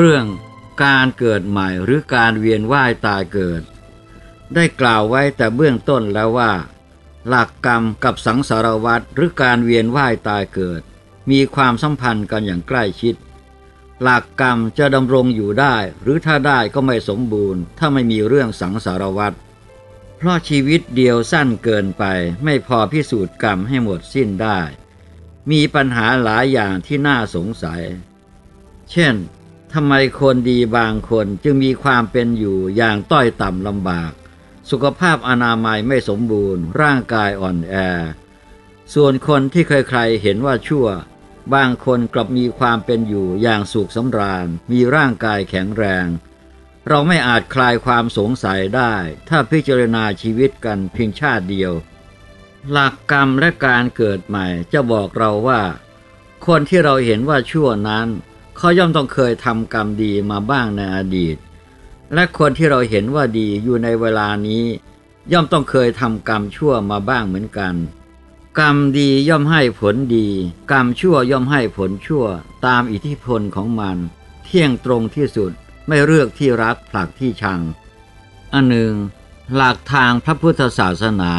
เรื่องการเกิดใหม่หรือการเวียนว่ายตายเกิด ได้กล่าวไว้แต่เบื้องต้นแล้วว่า หลักกรรมกับสังสารวัตรหรือการเวียนว่ายตายเกิด มีความสัมพันธ์กันอย่างใกล้ชิด หลักกรรมจะดำรงอยู่ได้ หรือถ้าได้ก็ไม่สมบูรณ์ ถ้าไม่มีเรื่องสังสารวัตรเพราะชีวิตเดียวสั้นเกินไปไม่พอพิสูจน์กรรมให้หมดสิ้นได้ มีปัญหาหลายอย่างที่น่าสงสัย เช่น ทำไมคนดีบางคนจึงมีความเป็นอยู่อย่างต้อยต่ำลำบาก สุขภาพอนามัยไม่สมบูรณ์ ร่างกายอ่อนแอ ส่วนคนที่ใครๆเห็นว่าชั่ว บางคนกลับมีความเป็นอยู่อย่างสุขสำราญ มีร่างกายแข็งแรง เราไม่อาจคลายความสงสัยได้ ถ้าพิจารณาชีวิตกันเพียงชาติเดียว หลักกรรมและการเกิดใหม่จะบอกเราว่า คนที่เราเห็นว่าชั่วนั้น เขาย่อมต้องเคยทำกรรมดีมาบ้างในอดีต และคนที่เราเห็นว่าดีอยู่ในเวลานี้ ย่อมต้องเคยทำกรรมชั่วมาบ้างเหมือนกัน กรรมดีย่อมให้ผลดี กรรมชั่วย่อมให้ผลชั่ว ตามอิทธิพลของมัน เที่ยงตรงที่สุดไม่เลือกที่รักผลักที่ชัง อันหนึ่ง หลักทางพระพุทธศาสนา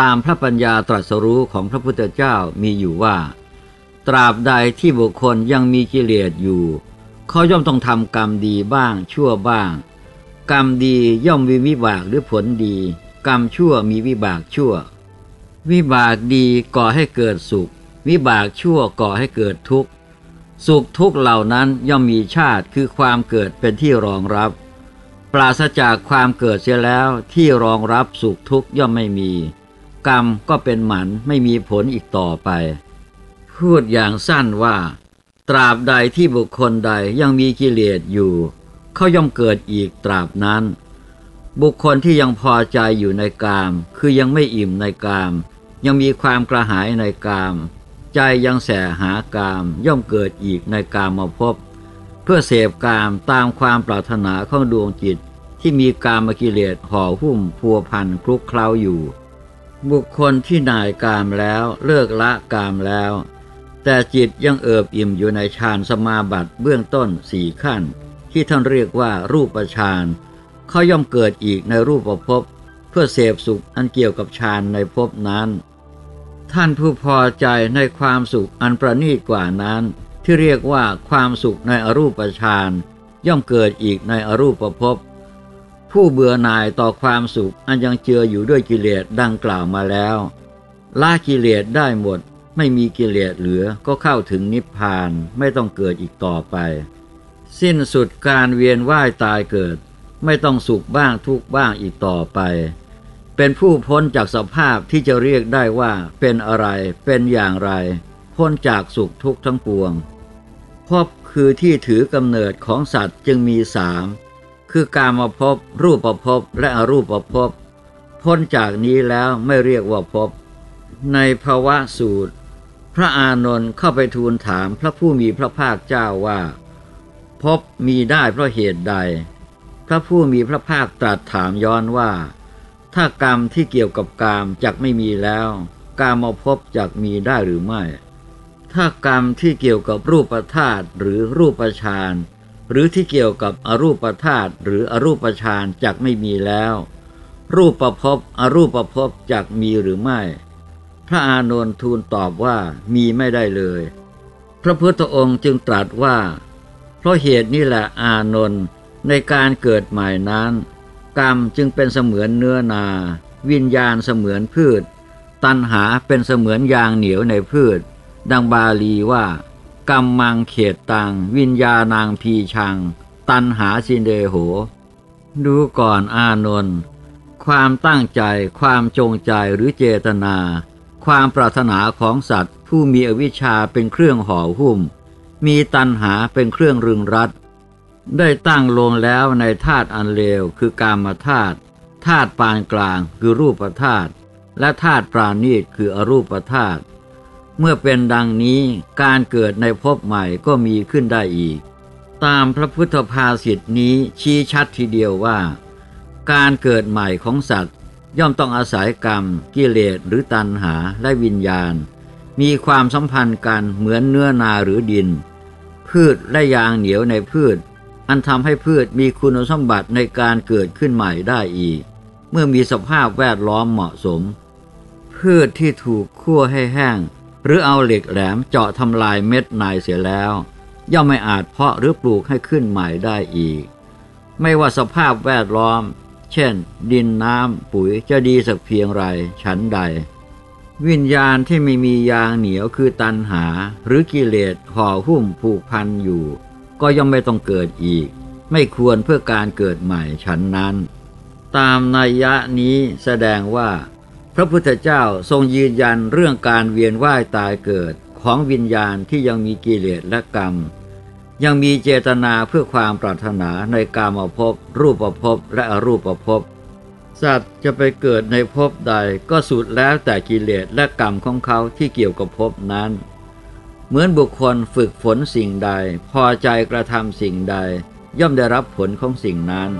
ตามพระปัญญาตรัสรู้ของพระพุทธเจ้ามีอยู่ว่า ตราบใดที่บุคคลยังมีกิเลสอยู่ เขาย่อมต้องทำกรรมดีบ้างชั่วบ้าง กรรมดีย่อมมีวิบากหรือผลดี กรรมชั่วมีวิบากชั่ว วิบากดีก่อให้เกิดสุข วิบากชั่วก่อให้เกิดทุกข์ สุขทุกข์เหล่านั้นย่อมมีชาติคือความเกิดเป็นที่รองรับ ปราศจากความเกิดเสียแล้วที่รองรับสุขทุกข์ย่อมไม่มี กรรมก็เป็นหมันไม่มีผลอีกต่อไป พูดอย่างสั้นว่า ตราบใดที่บุคคลใดยังมีกิเลสอยู่ เขาย่อมเกิดอีกตราบนั้น บุคคลที่ยังพอใจอยู่ในกาม คือยังไม่อิ่มในกาม ยังมีความกระหายในกาม ใจยังแสหากามย่อมเกิดอีกในกามมาพบ เพื่อเสพกามตามความปรารถนาของดวงจิต ที่มีกามกิเลสห่อหุ้มพัวพันคลุกเคล้าอยู่บุคคลที่นายกามแล้วเลิกละกามแล้ว แต่จิตยังเอิบอิ่มอยู่ในฌานสมาบัติเบื้องต้นสี่ขั้น ที่ท่านเรียกว่ารูปฌานเขาย่อมเกิดอีกในรูปภพเพื่อเสพสุขอันเกี่ยวกับฌานในภพนั้น ท่านผู้พอใจในความสุขอันประณีตกว่านั้น ที่เรียกว่าความสุขในอรูปฌานย่อมเกิดอีกในอรูปภพผู้เบื่อหน่ายต่อความสุขอันยังเจืออยู่ด้วยกิเลสดังกล่าวมาแล้วละกิเลสได้หมด ไม่มีกิเลสเหลือก็เข้าถึงนิพพานไม่ต้องเกิดอีกต่อไป สิ้นสุดการเวียนว่ายตายเกิด ไม่ต้องสุขบ้างทุกบ้างอีกต่อไป เป็นผู้พ้นจากสภาพที่จะเรียกได้ว่าเป็นอะไรเป็นอย่างไร พ้นจากสุขทุกข์ทั้งปวงพบคือที่ถือกำเนิดของสัตว์จึงมีสามคือการมาพบรูปประพบและอรูปประพบพ้นจากนี้แล้วไม่เรียกว่าพบ ในภาวะสูตร ระอานนท์เข้าไปทูลถามพระผู้มีพระภาคเจ้าว่า พบมีได้เพราะเหตุใด พระผู้มีพระภาคตรัสถามย้อนว่า ถ้ากรรมที่เกี่ยวกับกามจักไม่มีแล้วกามมาพบจักมีได้หรือไม่ ถ้ากรรมที่เกี่ยวกับรูปธาตุหรือรูปฌานหรือที่เกี่ยวกับอรูปธาตุหรืออรูปฌานจักไม่มีแล้ว รูปประพบอรูปประพบจักมีหรือไม่ พระอานนท์ทูลตอบว่ามีไม่ได้เลย พระพุทธองค์จึงตรัสว่า เพราะเหตุนี้แหละอานนท์ในการเกิดใหม่นั้น กรรมจึงเป็นเสมือนเนื้อนา วิญญาณเสมือนพืช ตัณหาเป็นเสมือนยางเหนียวในพืช ดังบาลีว่า กรรมมังเขตตัง วิญญาณางพีชัง ตัณหาสินเดโห ดูก่อนอานนท์ความตั้งใจความจงใจหรือเจตนา ความปรารถนาของสัตว์ ผู้มีอวิชชาเป็นเครื่องห่อหุ้ม มีตัณหาเป็นเครื่องรึงรัด ได้ตั้งลงแล้วในธาตุอันเลวคือกามธาตุธาตุปานกลางคือรูปธาตุและธาตุปราณีตคืออรูปธาตุเมื่อเป็นดังนี้การเกิดในภพใหม่ก็มีขึ้นได้อีก ตามพระพุทธภาษิตนี้ชี้ชัดทีเดียวว่า การเกิดใหม่ของสัตว์ ย่อมต้องอาศัยกรรม กิเลสหรือตัณหาและวิญญาณ มีความสัมพันธ์กันเหมือนเนื้อนาหรือดิน พืชและยางเหนียวในพืช อันทำให้พืชมีคุณสมบัติในการเกิดขึ้นใหม่ได้อีก เมื่อมีสภาพแวดล้อมเหมาะสม พืชที่ถูกคั่วให้แห้ง หรือเอาเหล็กแหลมเจาะทำลายเม็ดนายเสียแล้ว ย่อมไม่อาจเพาะหรือปลูกให้ขึ้นใหม่ได้อีก ไม่ว่าสภาพแวดล้อม เช่น ดินน้ำปุ๋ยจะดีสักเพียงไรฉันใด วิญญาณที่ไม่มียางเหนียวคือตันหา หรือกิเลสห่อหุ้มผูกพันอยู่ ก็ย่อมไม่ต้องเกิดอีก ไม่ควรเพื่อการเกิดใหม่ฉันนั้น ตามนัยยะนี้แสดงว่า พระพุทธเจ้าทรงยืนยันเรื่องการเวียนว่ายตายเกิดของวิญญาณที่ยังมีกิเลสและกรรม ยังมีเจตนาเพื่อความปรารถนาในกามภพรูปภพและอรูปภพสัตว์จะไปเกิดในภพใดก็สุดแล้วแต่กิเลสและกรรมของเขาที่เกี่ยวกับภพนั้น เหมือนบุคคลฝึกฝนสิ่งใด พอใจกระทำสิ่งใด ย่อมได้รับผลของสิ่งนั้น